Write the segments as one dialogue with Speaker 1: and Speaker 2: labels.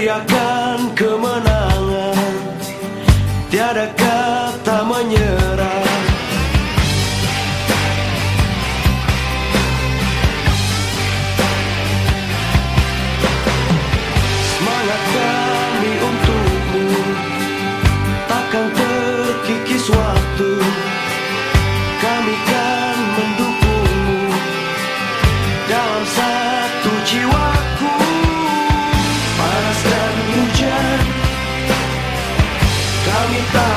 Speaker 1: Teriakan kemenangan. Tiada kata menyerah. Semangat kami untukmu. Takkan terkikis waktu. Kami kan mendukungmu. Dalam satu jiwaku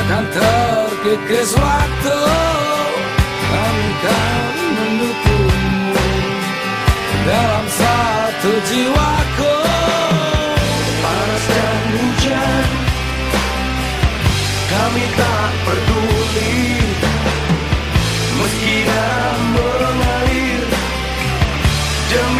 Speaker 1: akan terkikis waktu Akan mendukungmu dalam satu jiwaku Panas dan hujan
Speaker 2: kami tak peduli Meski dalam mengalir demi